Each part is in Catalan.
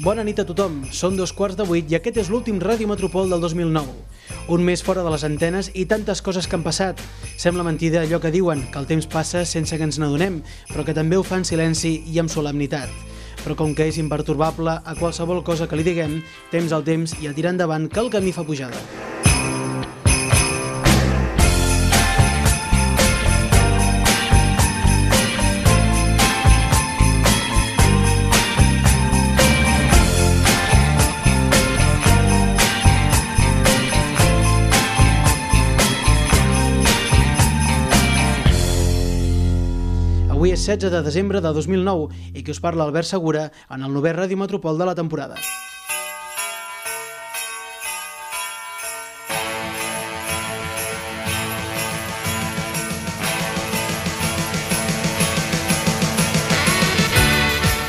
Bona nit a tothom, són dos quarts de vuit i aquest és l'últim Ràdio Metropol del 2009. Un mes fora de les antenes i tantes coses que han passat. Sembla mentida allò que diuen, que el temps passa sense que ens n'adonem, però que també ho fa en silenci i amb solemnitat. Però com que és imperturbable, a qualsevol cosa que li diguem, temps al temps i a tirar endavant que el camí fa pujada. Avui és 16 de desembre de 2009 i que us parla Albert Segura en el novè Ràdio Metropol de la temporada.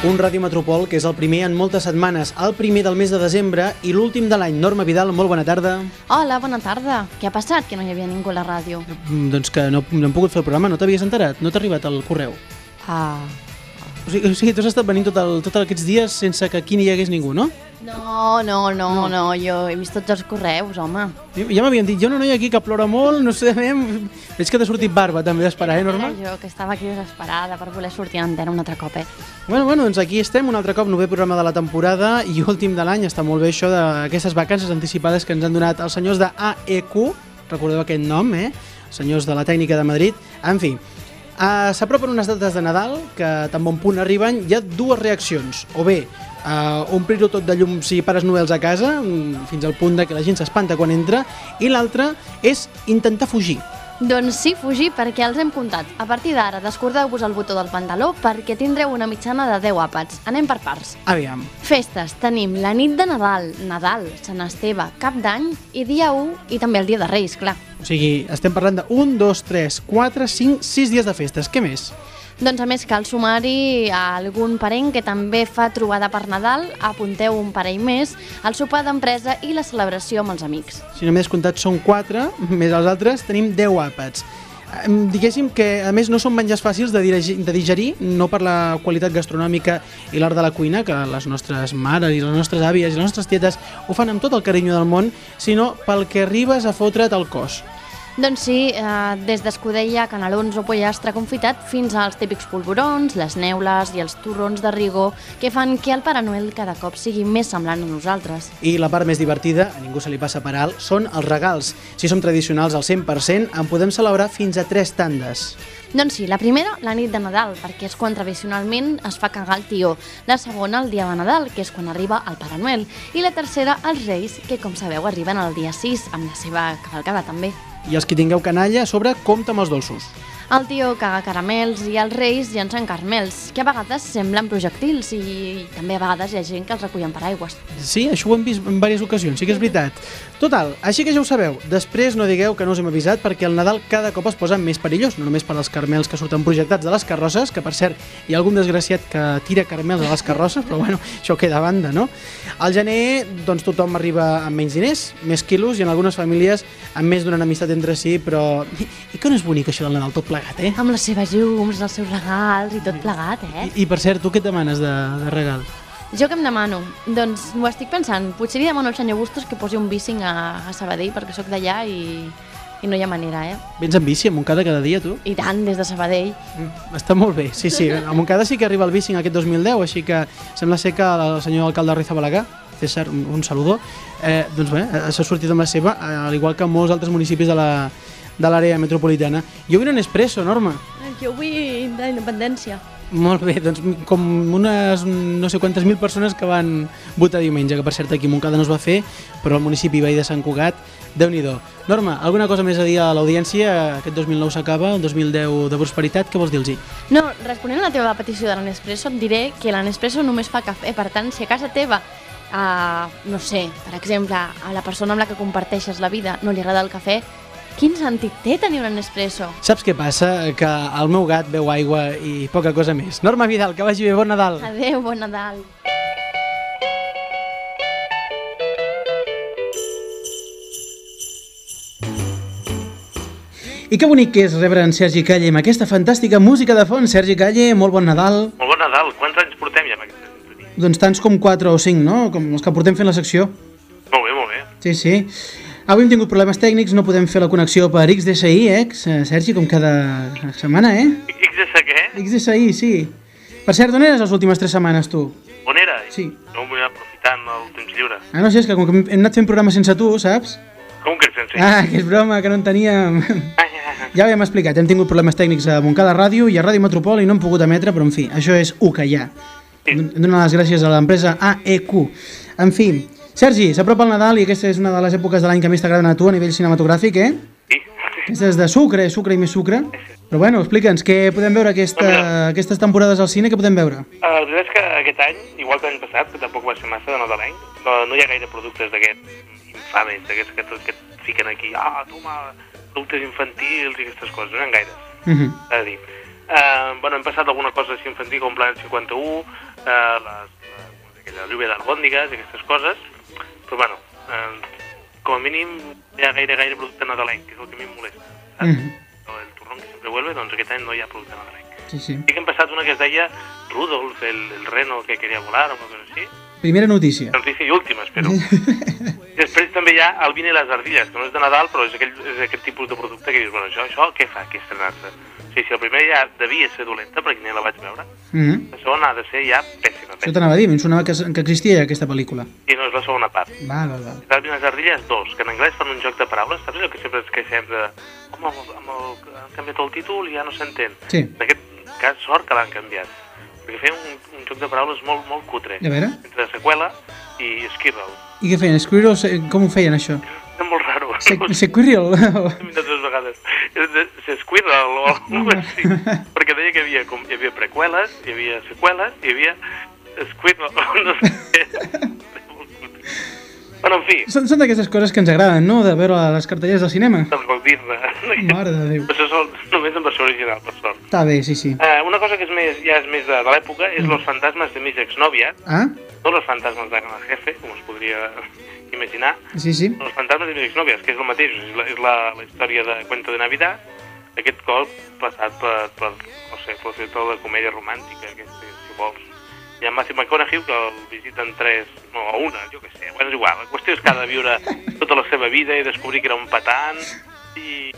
Un Ràdio Metropol que és el primer en moltes setmanes, el primer del mes de desembre i l'últim de l'any. Norma Vidal, molt bona tarda. Hola, bona tarda. Què ha passat que no hi havia ningú a la ràdio? Mm, Doncs que no, no hem pogut fer el programa, no t'havies enterat? No t'ha arribat el correu? Ah. O sigui, o sigui, tu has estat venint tot el, tots aquests dies sense que aquí n'hi hagués ningú, no? No, no, no, no, no, jo he vist tots els correus, home. Ja m'havien dit, jo no noia aquí que plora molt, no sé, veig que t'ha sortit barba també d'esperar, eh, Norma? Era jo que estava aquí desesperada per voler sortir en antena un altre cop, eh? Bueno, bueno, doncs aquí estem, un altre cop, novè programa de la temporada i últim de l'any, està molt bé això d'aquestes vacances anticipades que ens han donat els senyors de AEQ, recordeu aquest nom, eh? Senyors de la tècnica de Madrid, en fi, Uh, S'apropen unes dates de Nadal que tan bon punt arriben, hi ha dues reaccions. O bé, uh, omplir-ho tot de llums i pares noels a casa, mm, fins al punt de que la gent s'espanta quan entra, i l'altra és intentar fugir. Doncs sí, fugir, perquè els hem comptat. A partir d'ara, descordeu-vos el botó del pantaló perquè tindreu una mitjana de 10 àpats. Anem per parts. Aviam. Festes. Tenim la nit de Nadal, Nadal, Sant Esteve, Cap d'Any i dia 1 i també el dia de Reis, clar. O sigui, estem parlant de 1, 2, 3, 4, 5, 6 dies de festes. Què més? Doncs a més cal sumar-hi algun parent que també fa trobada per Nadal, apunteu un parell més, el sopar d'empresa i la celebració amb els amics. Si només comptat són 4, més els altres, tenim 10 àpats. Diguéssim que, a més, no són menjars fàcils de digerir, no per la qualitat gastronòmica i l'art de la cuina, que les nostres mares i les nostres àvies i les nostres tietes ho fan amb tot el carinyo del món, sinó pel que arribes a fotre't al cos. Doncs sí, eh, des d'escudella, canelons o pollastre confitat fins als típics polvorons, les neules i els torrons de rigor que fan que el Pare Noel cada cop sigui més semblant a nosaltres. I la part més divertida, a ningú se li passa per alt, són els regals. Si som tradicionals al 100%, en podem celebrar fins a 3 tandes. Doncs sí, la primera, la nit de Nadal, perquè és quan tradicionalment es fa cagar el tió. La segona, el dia de Nadal, que és quan arriba el Pare Noel. I la tercera, els Reis, que com sabeu arriben el dia 6, amb la seva cavalcada també. I els que tingueu canalla, sobre, compta amb els dolços. El tio caga caramels i els reis llancen carmels, que a vegades semblen projectils i també a vegades hi ha gent que els recullen per aigües. Sí, això ho hem vist en diverses ocasions, sí que és veritat. Total, així que ja ho sabeu, després no digueu que no us hem avisat perquè el Nadal cada cop es posa més perillós, no només per als carmels que surten projectats de les carrosses, que per cert hi ha algun desgraciat que tira carmels a les carrosses, però bueno, això queda a banda, no? Al gener, doncs tothom arriba amb menys diners, més quilos i en algunes famílies amb més d'una amistat entre si, però... I, que no és bonic això del Nadal tot plegat, eh? Amb les seves llums, els seus regals i tot plegat, eh? I, i per cert, tu què et demanes de, de regal? Jo que em demano? Doncs m'ho estic pensant. Potser li demano al senyor Bustos que posi un bicing a, a Sabadell perquè sóc d'allà i, i no hi ha manera, eh? Vens amb bici a Montcada cada dia, tu? I tant, des de Sabadell. Mm, Està molt bé, sí, sí. A Montcada sí que arriba el bicing aquest 2010, així que sembla ser que el senyor alcalde de Riza Balagà, César, un, un saludó, eh, doncs bé, eh, s'ha sortit amb la seva, eh, al igual que molts altres municipis de la de l'àrea metropolitana. Jo vull un espresso, Norma. Jo vull d'independència. Molt bé, doncs com unes no sé quantes mil persones que van votar diumenge, que per cert aquí a Montcada no es va fer, però al municipi veí de Sant Cugat, déu nhi Norma, alguna cosa més a dir a l'audiència? Aquest 2009 s'acaba, el 2010 de prosperitat, què vols dir-los? No, responent a la teva petició de l'Anespresso, et diré que l'Anespresso només fa cafè, per tant, si a casa teva uh, no sé, per exemple, a la persona amb la que comparteixes la vida no li agrada el cafè, quin sentit té tenir un Nespresso? Saps què passa? Que el meu gat beu aigua i poca cosa més. Norma Vidal, que vagi bé, bon Nadal. Adéu, bon Nadal. I que bonic que és rebre en Sergi Calle amb aquesta fantàstica música de fons. Sergi Calle, molt bon Nadal. Molt bon Nadal. Quants anys portem ja amb aquesta sintonia? Doncs tants com 4 o 5, no? Com els que portem fent la secció. Molt bé, molt bé. Sí, sí. Avui hem tingut problemes tècnics, no podem fer la connexió per XDSI, eh, Sergi, com cada setmana, eh? XS què? XDSI, sí. Per cert, on eres les últimes 3 setmanes, tu? On era? Sí. No vull aprofitant el temps lliure. Ah, no sé, és que com que hem anat fent programes sense tu, saps? Com que sense? Ah, que és broma, que no en teníem... Ah, ja. Ja ho hem explicat, hem tingut problemes tècnics a Montcada Ràdio i a Ràdio Metropol i no hem pogut emetre, però en fi, això és el que hi ha. Sí. Donar les gràcies a l'empresa AEQ. En fi, Sergi, s'apropa el Nadal i aquesta és una de les èpoques de l'any que més t'agraden a tu a nivell cinematogràfic, eh? Sí. Aquesta és de sucre, sucre i més sucre. Però bueno, explica'ns, què podem veure aquesta, aquestes temporades al cine, què podem veure? Uh, la veritat és que aquest any, igual que l'any passat, que tampoc va ser massa de nadalenc, no, no hi ha gaire productes d'aquests infames, d'aquests que, que et fiquen aquí, ah, toma, productes infantils i aquestes coses, no hi ha gaires. Uh -huh. És a dir, uh, bueno, hem passat alguna cosa així infantil com Planet 51, uh, les, la, com es diu aquella lluvia d'albòndigues i aquestes coses, però bueno, uh, com a mínim hi ha gaire, gaire producte nadalenc, que és el que a mi em molesta. Saps? -huh. El turrón que sempre vuelve, doncs aquest any no hi ha producte nadalenc. Sí, sí. Sí que hem passat una que es deia Rudolf, el, el reno que quería volar, o una cosa així. Primera notícia. Notícia i última, espero. Després també hi ha el vin i les ardilles, que no és de Nadal, però és, aquell, és aquest tipus de producte que dius, bueno, això, això què fa, que estrenar-se? O sigui, si el primer ja devia ser dolenta, perquè ni la vaig veure, Uh -huh. la segona ha de ser ja pèssima, Això t'anava a dir, a mi em sonava que, que existia aquesta pel·lícula. I no és la segona part. Val, val, val. El vin i les ardilles, dos, que en anglès fan un joc de paraules, saps allò que sempre ens queixem de... Home, amb el, amb el, han canviat el títol i ja no s'entén. Sí. En aquest cas, sort que l'han canviat. Perquè feien un, un joc de paraules molt, molt cutre. A veure, Entre seqüela i Skirrel. i què feien? Squirrel, com ho feien això? És molt raro. Se Sequirrel? Dues vegades. És de- Se Squirrel o alguna cosa així. Perquè deia que hi havia, com, hi havia preqüeles, hi havia seqüeles, hi havia Squirrel. No sé. Molt cutre. Bueno, en fi, són són d'aquestes coses que ens agraden, no?, de veure les cartelleres del cinema. del Goldirra. Mare de Déu. Això és només en versió original, per sort. Està bé, sí, sí. Uh, una cosa que és més, ja és més de, de l'època és Los fantasmes de mis exnovias, Ah? no los fantasmes de la jefe, com es podria imaginar, Sí, sí. Los fantasmes de mis exnovias, que és el mateix, és la, és la, la història de Cuento de Navidad, aquest cop passat per, per no sé, per fer tota la comèdia romàntica, aquesta, si vols. Hi ha Matthew McConaughey, que el visiten tres, no, una, jo què sé, bueno, és igual. La qüestió és que ha de viure tota la seva vida i descobrir que era un patant, i...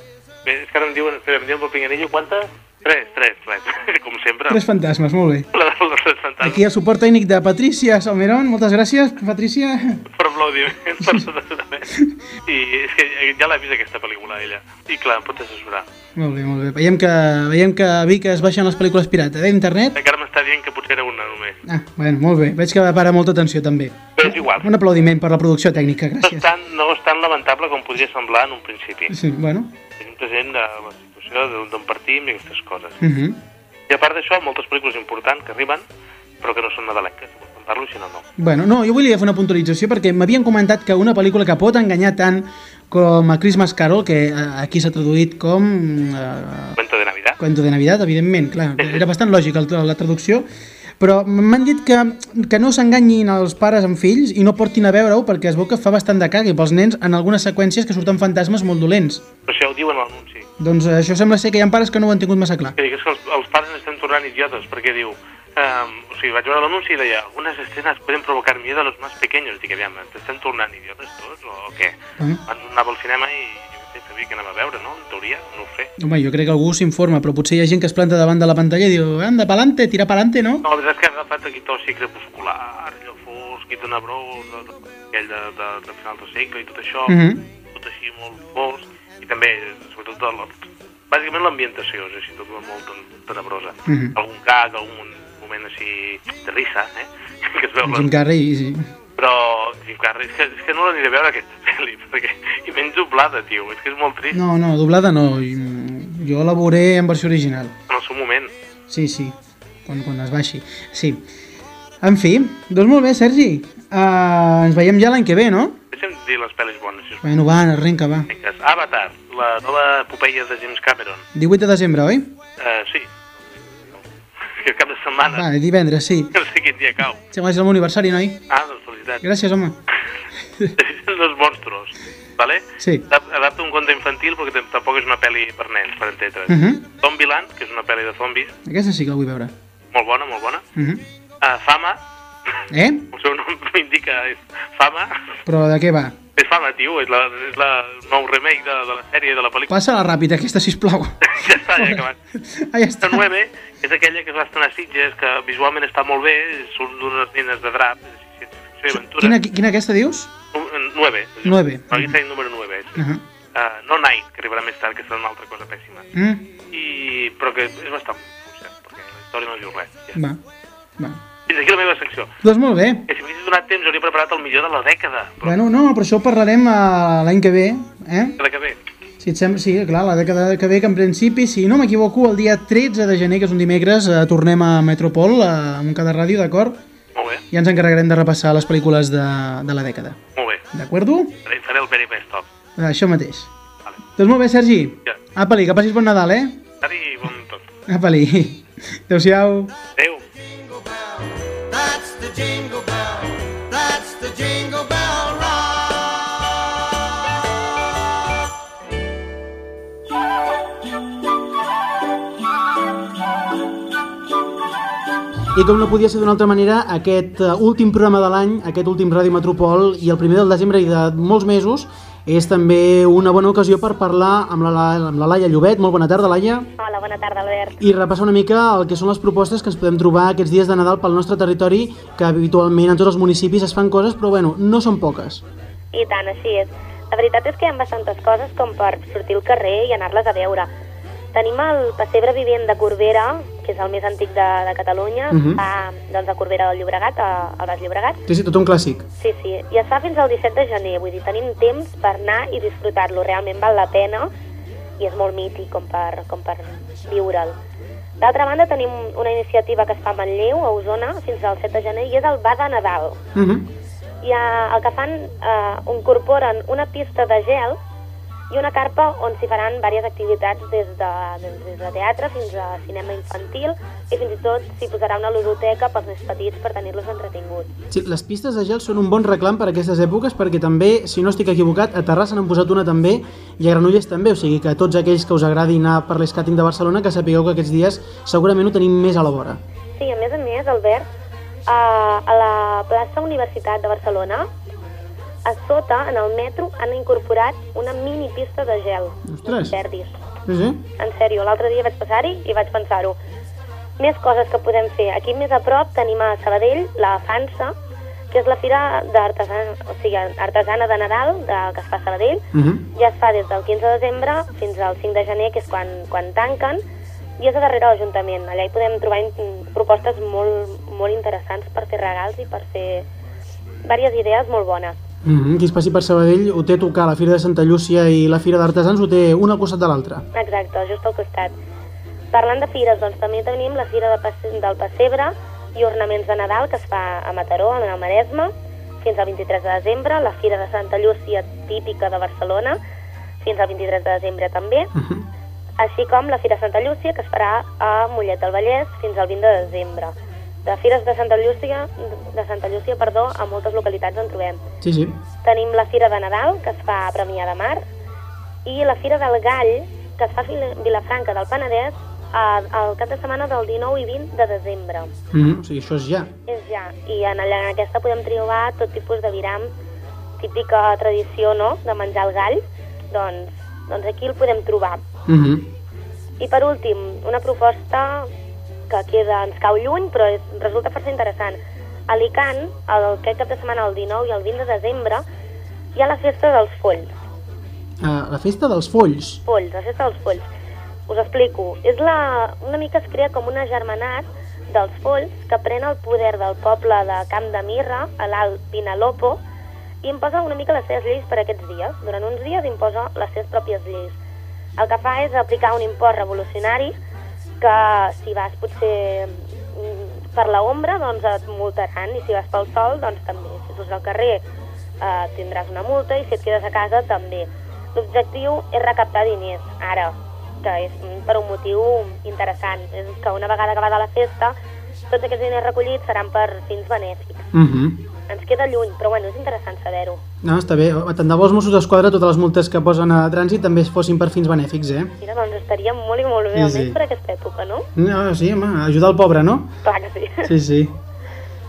Bé, és que ara em diuen, espera, em diuen pel pinganillo, quantes? Tres, tres, tres, com sempre. Tres fantasmes, molt bé. La, la, les fantasmes. Aquí el suport tècnic de Patricia Salmerón, moltes gràcies, Patricia. per aplaudiment, per assessorament. I és que ja l'ha vist aquesta pel·lícula, ella. I clar, em pot assessorar. Molt bé, molt bé. Veiem que, veiem que a Vic es baixen les pel·lícules pirata d'internet. Encara m'està dient que potser era una només. Ah, bueno, molt bé. Veig que va parar molta atenció també. Però és igual. Un aplaudiment per la producció tècnica, No és, gràcies. tan, no és tan lamentable com podria semblar en un principi. Sí, bueno. Tenim present de situació d'on- partim i aquestes coses. Uh -huh. I a part d'això, moltes pel·lícules importants que arriben, però que no són nadalenques. En parlo, si no, no. Bueno, no, jo volia fer una puntualització perquè m'havien comentat que una pel·lícula que pot enganyar tant com a Christmas Carol, que eh, aquí s'ha traduït com eh, Cuento de Navidad. Cuento de Navidad, evidentment, clar, era bastant lògic el, la traducció, però m'han dit que, que no s'enganyin els pares amb fills i no portin a veure-ho perquè es veu que fa bastant de cague pels nens en algunes seqüències que surten fantasmes molt dolents. Però això ho diuen a l'anunci. Doncs eh, això sembla ser que hi ha pares que no ho han tingut massa clar. Que dic, és que els, els pares estan tornant idiotes, perquè diu... Um, o sigui, vaig veure l'anunci i deia algunes escenes pueden provocar miedo a los más pequeños. Dic, aviam, t'estan tornant idiotes tots o què? Bueno. Abans anava al cinema i sé, sabia que anava a veure, no? En teoria, no ho sé. Home, jo crec que algú s'informa, però potser hi ha gent que es planta davant de la pantalla i diu anda, pa'lante, tira pa'lante, no? No, la veritat és que ha agafat aquí tot així crepuscular, allò fosc i tenebrós, de- de- aquell de, de, de final del segle i tot això, Mhm. tot així molt fosc, i també, sobretot, el, bàsicament l'ambientació és així, tot molt ten- tenebrosa. Mhm. Algun gag, algun moment així de risa, eh? que es veu Jim Carrey, sí. Però, Jim Carrey, és que, és que no l'aniré a veure aquesta pel·li, perquè... I menys doblada, tio, és que és molt trist No, no, doblada no, jo la veuré en versió original. en el seu moment. Sí, sí, quan, quan es baixi. Sí. En fi, doncs molt bé, Sergi. Uh, ens veiem ja l'any que ve, no? Deixa'm dir les pel·lis bones, si us Bueno, va, arrenca, va. Avatar, la nova epopeia de James Cameron. 18 de desembre, oi? Uh, sí. Que cap de setmana. Va, divendres, sí. No sé quin dia cau. Sembla que és el meu aniversari, noi. Ah, doncs felicitats. Gràcies, home. Los monstruos, ¿vale? Sí. Adap- Adapta un conte infantil perquè tam- tampoc és una pel·li per nens, per entendre's. Uh -huh. Zombieland, que és una pel·li de zombis, Aquesta sí que la vull veure. molt bona, molt bona. Uh -huh. Uh, Fama, Eh? El seu nom m'indica, és Fama. Però de què va? És Fama, tio, és, la, és la, el nou remake de, de la sèrie, de la pel·lícula. Passa-la ràpid, aquesta, sisplau. ja està, ja acabat. Ah, ja està. La 9 és aquella que es va estrenar a Sitges, que visualment està molt bé, són d'unes nines de drap, és ciència-ficció i aventura. Quina, quina aquesta dius? 9. Nueve. Aquí està el número 9. És. Uh -huh. Uh, no Night, que arribarà més tard, que serà una altra cosa pèssima. mm, I, però que és bastant funciona, perquè la història no diu res. Ja. va, va. Fins aquí la meva secció. Doncs molt bé. Que si m'haguessis donat temps hauria preparat el millor de la dècada, però Bueno, no, però això ho parlarem eh, l'any que ve, eh? la que ve. Si et sembla, sí, clar, la dècada que ve, que en principi, si no m'equivoco, el dia 13 de gener, que és un dimecres, eh, tornem a Metropol, eh, amb un cada ràdio, d'acord? Molt bé, I ens encarregarem de repassar les pel·lícules de, de la dècada. molt bé. D'acord? Faré, el very best of. Això mateix. Vale. Doncs molt bé, Sergi. Ja. Apa-li, que passis bon Nadal, eh? Adi, bon tot. Apa-li. Adéu-siau. Adéu. I com no podia ser d'una altra manera, aquest eh, últim programa de l'any, aquest últim Ràdio Metropol i el primer del desembre i de molts mesos, és també una bona ocasió per parlar amb la, La- amb la Laia Llobet. Molt bona tarda, Laia. Hola, bona tarda, Albert. I repassar una mica el que són les propostes que ens podem trobar aquests dies de Nadal pel nostre territori, que habitualment en tots els municipis es fan coses, però bueno, no són poques. I tant, així és. La veritat és que hi ha bastantes coses com per sortir al carrer i anar-les a veure. Tenim el pessebre vivent de Corbera, que és el més antic de, de Catalunya, uh Mhm. -huh. fa doncs, a Corbera del Llobregat, a, al Baix Llobregat. Sí, sí, tot un clàssic. Sí, sí, i es fa fins al 17 de gener, vull dir, tenim temps per anar i disfrutar-lo, realment val la pena i és molt mític com per, com per viure'l. D'altra banda, tenim una iniciativa que es fa a Manlleu, a Osona, fins al 7 de gener, i és el Bada Nadal. Uh -huh. I eh, el que fan, eh, incorporen una pista de gel i una carpa on s'hi faran diverses activitats des de, doncs, des de teatre fins a cinema infantil i fins i tot s'hi posarà una ludoteca pels més petits per tenir-los entretinguts. Sí, les pistes de gel són un bon reclam per aquestes èpoques perquè també, si no estic equivocat, a Terrassa n'han posat una també i a Granollers també, o sigui que tots aquells que us agradi anar per l'escàting de Barcelona que sapigueu que aquests dies segurament ho tenim més a la vora. Sí, a més a més, Albert, a, a la plaça Universitat de Barcelona, a sota, en el metro, han incorporat una mini pista de gel. Ostres. Perdis. Sí, sí. En sèrio, l'altre dia vaig passar-hi i vaig pensar-ho. Més coses que podem fer. Aquí més a prop tenim a Sabadell la Fansa, que és la fira d'artesana, o sigui, artesana de Nadal de, que es fa a Sabadell. Uh -huh. Ja es fa des del 15 de desembre fins al 5 de gener, que és quan, quan tanquen, i és a darrere l'Ajuntament. Allà hi podem trobar propostes molt, molt interessants per fer regals i per fer diverses idees molt bones. Mm -hmm. Qui es passi per Sabadell ho té a tocar la Fira de Santa Llúcia i la Fira d'Artesans ho té una al costat de l'altra. Exacte, just al costat. Parlant de fires, doncs també tenim la Fira de Passe del Pessebre i ornaments de Nadal que es fa a Mataró, en el Maresme, fins al 23 de desembre, la Fira de Santa Llúcia típica de Barcelona, fins al 23 de desembre també, Uh -huh. així com la Fira Santa Llúcia, que es farà a Mollet del Vallès fins al 20 de desembre. De fires de Santa Llúcia, de Santa Llúcia, perdó, a moltes localitats en trobem. Sí, sí. Tenim la Fira de Nadal, que es fa a Premià de Mar, i la Fira del Gall, que es fa a Vila- Vilafranca del Penedès eh, el cap de setmana del 19 i 20 de desembre. Mm -hmm. O sigui, això és ja. És ja. I en, allà, en aquesta podem trobar tot tipus de viram, típica tradició, no?, de menjar el gall. Doncs, doncs aquí el podem trobar. Mm -hmm. I per últim, una proposta que queda, ens cau lluny, però és, resulta força interessant. A Alicant, el, aquest cap de setmana, el 19 i el 20 de desembre, hi ha la festa dels folls. Uh, la festa dels folls. Folls, la festa dels folls. Us explico. És la, una mica es crea com un agermanat dels folls que pren el poder del poble de Camp de Mirra, a l'Alt Pinalopo, i imposa una mica les seves lleis per aquests dies. Durant uns dies imposa les seves pròpies lleis. El que fa és aplicar un impost revolucionari que si vas potser mm, per l'ombra doncs et multaran i si vas pel sol doncs també. Si surts al carrer eh, tindràs una multa i si et quedes a casa també. L'objectiu és recaptar diners, ara, que és per un motiu interessant. És que una vegada acabada la festa tots aquests diners recollits seran per fins benèfics. Mm. Ens queda lluny, però bueno, és interessant saber-ho. No, està bé. Tant de bo els Mossos d'Esquadra, totes les multes que posen a trànsit també fossin per fins benèfics, eh? Mira, doncs estaria molt i molt bé, Sí, almenys sí. per aquesta època, no? No, sí, home, ajudar el pobre, no? Clar que sí. Sí, sí.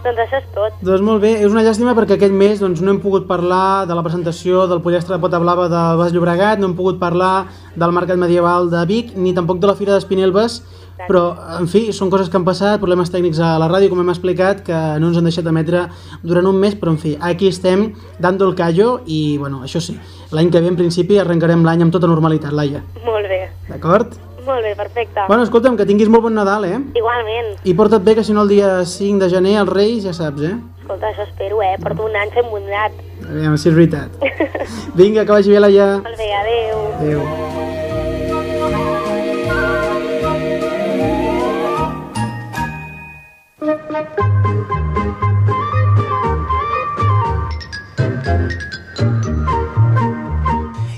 Doncs això és tot. Doncs molt bé, és una llàstima perquè aquest mes doncs, no hem pogut parlar de la presentació del pollastre de Pota Blava de Bas Llobregat, no hem pogut parlar del Mercat Medieval de Vic, ni tampoc de la Fira d'Espinelves, però, en fi, són coses que han passat, problemes tècnics a la ràdio, com hem explicat, que no ens han deixat emetre durant un mes, però, en fi, aquí estem, dando el callo, i, bueno, això sí, l'any que ve, en principi, arrencarem l'any amb tota normalitat, Laia. Molt bé. D'acord? Molt bé, perfecte. Bueno, escolta'm, que tinguis molt bon Nadal, eh? Igualment. I porta't bé, que si no el dia 5 de gener, els Reis, ja saps, eh? Escolta, això espero, eh? Porto un any fent bondat. A veure si és veritat. Vinga, que vagi bé, Laia. Molt bé, adeu. Adéu.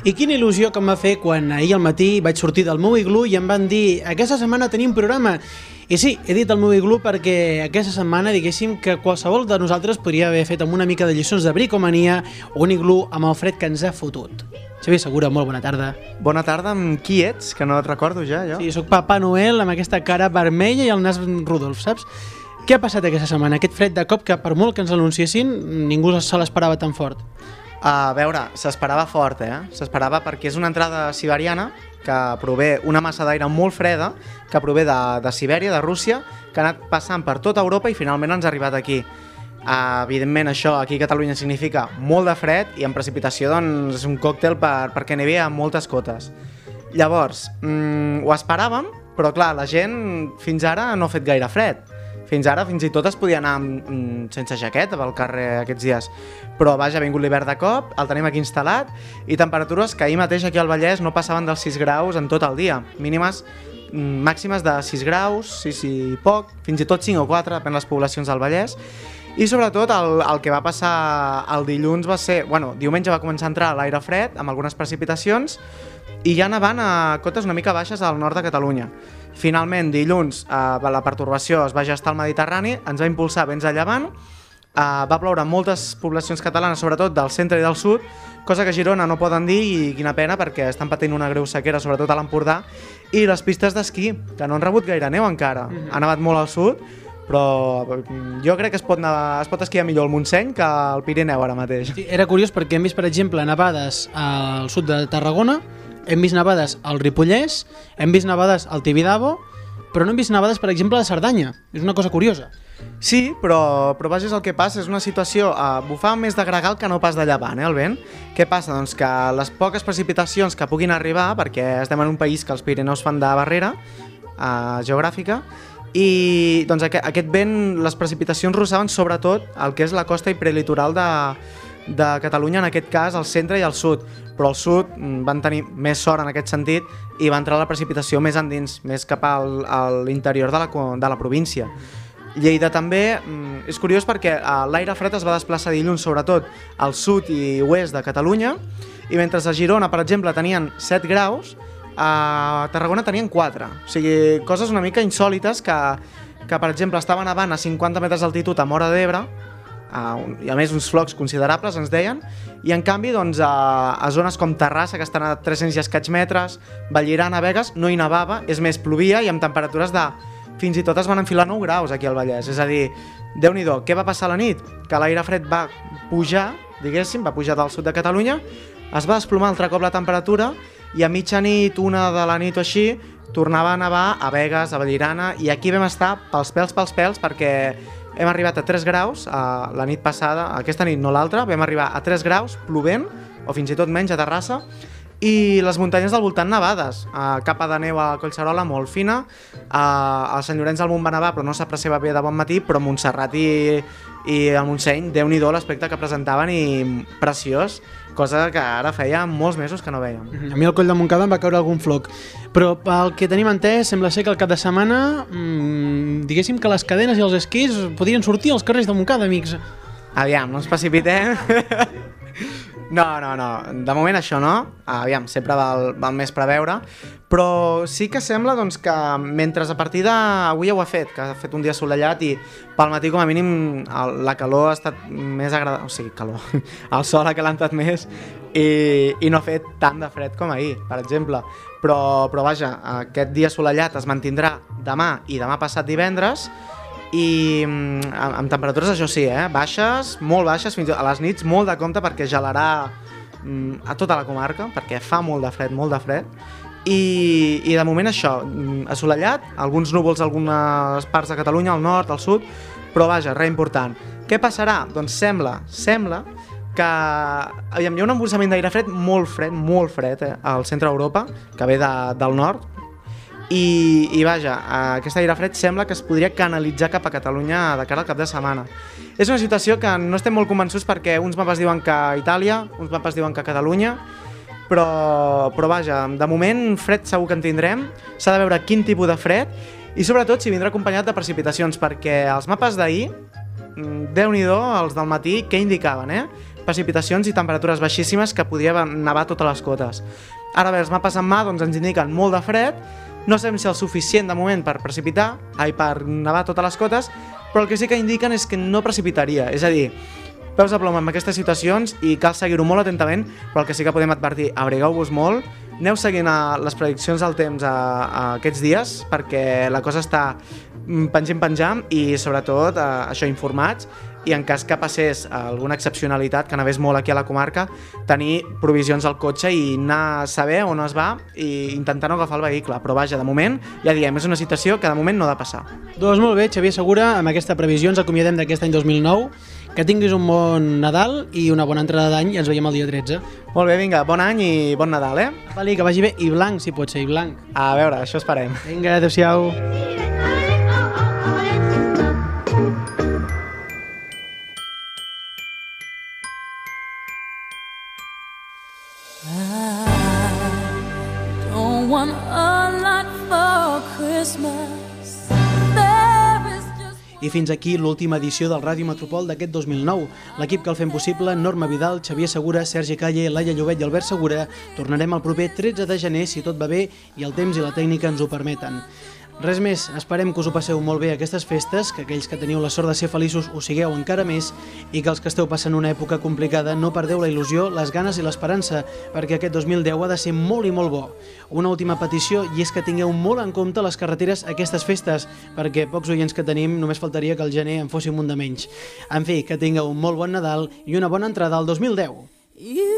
I quina il·lusió que em va fer quan ahir al matí vaig sortir del meu iglú i em van dir aquesta setmana tenim programa. I sí, he dit el meu iglú perquè aquesta setmana diguéssim que qualsevol de nosaltres podria haver fet amb una mica de lliçons de bricomania un iglú amb el fred que ens ha fotut. Xavier Segura, molt bona tarda. Bona tarda, amb qui ets? Que no et recordo ja, jo. Sí, sóc Papa Noel amb aquesta cara vermella i el nas Rudolf, saps? Què ha passat aquesta setmana? Aquest fred de cop que per molt que ens anunciessin ningú se l'esperava tan fort. A veure, s'esperava fort, eh? S'esperava perquè és una entrada siberiana que prové una massa d'aire molt freda que prové de, de Sibèria, de Rússia, que ha anat passant per tota Europa i finalment ens ha arribat aquí. Uh, evidentment això aquí a Catalunya significa molt de fred i en precipitació doncs, és un còctel per, perquè nevi a moltes cotes. Llavors, mm, ho esperàvem, però clar, la gent fins ara no ha fet gaire fred. Fins ara fins i tot es podia anar amb, mm, sense jaqueta pel carrer aquests dies. Però vaja, ha vingut l'hivern de cop, el tenim aquí instal·lat i temperatures que ahir mateix aquí al Vallès no passaven dels 6 graus en tot el dia. Mínimes mm, màximes de 6 graus, 6 i poc, fins i tot 5 o 4, depèn les poblacions del Vallès. I sobretot el, el que va passar el dilluns va ser... Bueno, diumenge va començar a entrar l'aire fred amb algunes precipitacions i ja nevant a cotes una mica baixes al nord de Catalunya. Finalment, dilluns, eh, la pertorbació es va gestar al Mediterrani, ens va impulsar vents a llevant, eh, va ploure en moltes poblacions catalanes, sobretot del centre i del sud, cosa que Girona no poden dir i quina pena perquè estan patint una greu sequera, sobretot a l'Empordà, i les pistes d'esquí, que no han rebut gaire neu encara. Ha nevat molt al sud, però mm, jo crec que es pot, nevar, es pot esquiar millor al Montseny que al Pirineu ara mateix. Sí, era curiós perquè hem vist, per exemple, nevades al sud de Tarragona, hem vist nevades al Ripollès, hem vist nevades al Tibidabo, però no hem vist nevades, per exemple, a Cerdanya. És una cosa curiosa. Sí, però, però vaja, és el que passa, és una situació, uh, bufava més de gregal que no pas de llevant, eh, el vent. Què passa? Doncs que les poques precipitacions que puguin arribar, perquè estem en un país que els Pirineus fan de barrera uh, geogràfica, i doncs aquest, aquest vent, les precipitacions russaven sobretot el que és la costa i prelitoral de, de Catalunya, en aquest cas al centre i al sud, però al sud mm, van tenir més sort en aquest sentit i va entrar la precipitació més endins, més cap al, a l'interior de, la, de la província. Lleida també mm, és curiós perquè eh, l'aire fred es va desplaçar dilluns sobretot al sud i oest de Catalunya i mentre a Girona, per exemple, tenien 7 graus, a Tarragona tenien 4. O sigui, coses una mica insòlites que, que per exemple, estava nevant a 50 metres d'altitud a Mora d'Ebre, a, un- i a més uns flocs considerables ens deien i en canvi doncs, a, a zones com Terrassa que estan a 300 i escaig metres Vallirana, Vegas, no hi nevava és més, plovia i amb temperatures de fins i tot es van enfilar 9 graus aquí al Vallès és a dir, déu nhi què va passar a la nit? que l'aire fred va pujar diguéssim, va pujar del sud de Catalunya es va desplomar altre cop la temperatura i a mitjanit, una de la nit o així tornava a nevar a Vegas, a Vallirana i aquí vam estar pels pèls pels pèls perquè hem arribat a 3 graus a la nit passada, aquesta nit no l'altra, vam arribar a 3 graus, plovent, o fins i tot menys a Terrassa, i les muntanyes del voltant nevades, a capa de neu a Collserola molt fina, a, a Sant Llorenç del Munt però no s'apreciava bé de bon matí, però Montserrat i, i el Montseny, déu nhi l'aspecte que presentaven i preciós, cosa que ara feia molts mesos que no veiem. A mi al coll de Montcada em va caure algun floc. Però pel que tenim entès, sembla ser que el cap de setmana, mmm, diguéssim que les cadenes i els esquís podrien sortir als carrers de Montcada, amics. Aviam, no ens precipitem. No, no, no. De moment això no. Aviam, sempre val, val més preveure. Però sí que sembla doncs, que mentre a partir d'avui ja ho ha fet, que ha fet un dia assolellat i pel matí com a mínim el, la calor ha estat més agradable, o sigui, calor, el sol ha calentat més i, i no ha fet tant de fred com ahir, per exemple. Però, però vaja, aquest dia assolellat es mantindrà demà i demà passat divendres i mm, amb, amb temperatures, això sí, eh? baixes, molt baixes, fins a les nits, molt de compte perquè gelarà mm, a tota la comarca, perquè fa molt de fred, molt de fred, i, i de moment això, mm, assolellat, alguns núvols a algunes parts de Catalunya, al nord, al sud, però vaja, res important. Què passarà? Doncs sembla, sembla que aviam, hi ha un embossament d'aire fred molt fred, molt fred eh, al centre d'Europa, que ve de, del nord, i, i vaja, eh, aquest aire fred sembla que es podria canalitzar cap a Catalunya de cara al cap de setmana. És una situació que no estem molt convençuts perquè uns mapes diuen que Itàlia, uns mapes diuen que Catalunya, però, però vaja, de moment fred segur que en tindrem, s'ha de veure quin tipus de fred i sobretot si vindrà acompanyat de precipitacions, perquè els mapes d'ahir, mm, déu nhi els del matí, què indicaven, eh? Precipitacions i temperatures baixíssimes que podria nevar totes les cotes. Ara bé, els mapes en mà doncs, ens indiquen molt de fred, no sabem si el suficient de moment per precipitar, ai, per nevar totes les cotes, però el que sí que indiquen és que no precipitaria, és a dir, peus a plom en aquestes situacions i cal seguir-ho molt atentament, però el que sí que podem advertir, abrigueu-vos molt, aneu seguint a les prediccions del temps a, a aquests dies perquè la cosa està mm, penjant-penjant i sobretot a, això informats i en cas que passés alguna excepcionalitat, que anés molt aquí a la comarca, tenir provisions al cotxe i anar a saber on es va i intentar no agafar el vehicle. Però vaja, de moment, ja diem, és una situació que de moment no ha de passar. Doncs molt bé, Xavier Segura, amb aquesta previsió ens acomiadem d'aquest any 2009. Que tinguis un bon Nadal i una bona entrada d'any i ens veiem el dia 13. Molt bé, vinga, bon any i bon Nadal, eh? Vali, que vagi bé i blanc, si pot ser, i blanc. A veure, això esperem. Vinga, adeu-siau. Don't I fins aquí l'última edició del Ràdio Metropol d'aquest 2009. L'equip que el fem possible, Norma Vidal, Xavier Segura, Sergi Calle, Laia Llobet i Albert Segura, tornarem el proper 13 de gener, si tot va bé i el temps i la tècnica ens ho permeten. Res més, esperem que us ho passeu molt bé aquestes festes, que aquells que teniu la sort de ser feliços ho sigueu encara més i que els que esteu passant una època complicada no perdeu la il·lusió, les ganes i l'esperança, perquè aquest 2010 ha de ser molt i molt bo. Una última petició i és que tingueu molt en compte les carreteres aquestes festes, perquè pocs oients que tenim només faltaria que el gener en fóssim un de menys. En fi, que tingueu un molt bon Nadal i una bona entrada al 2010. you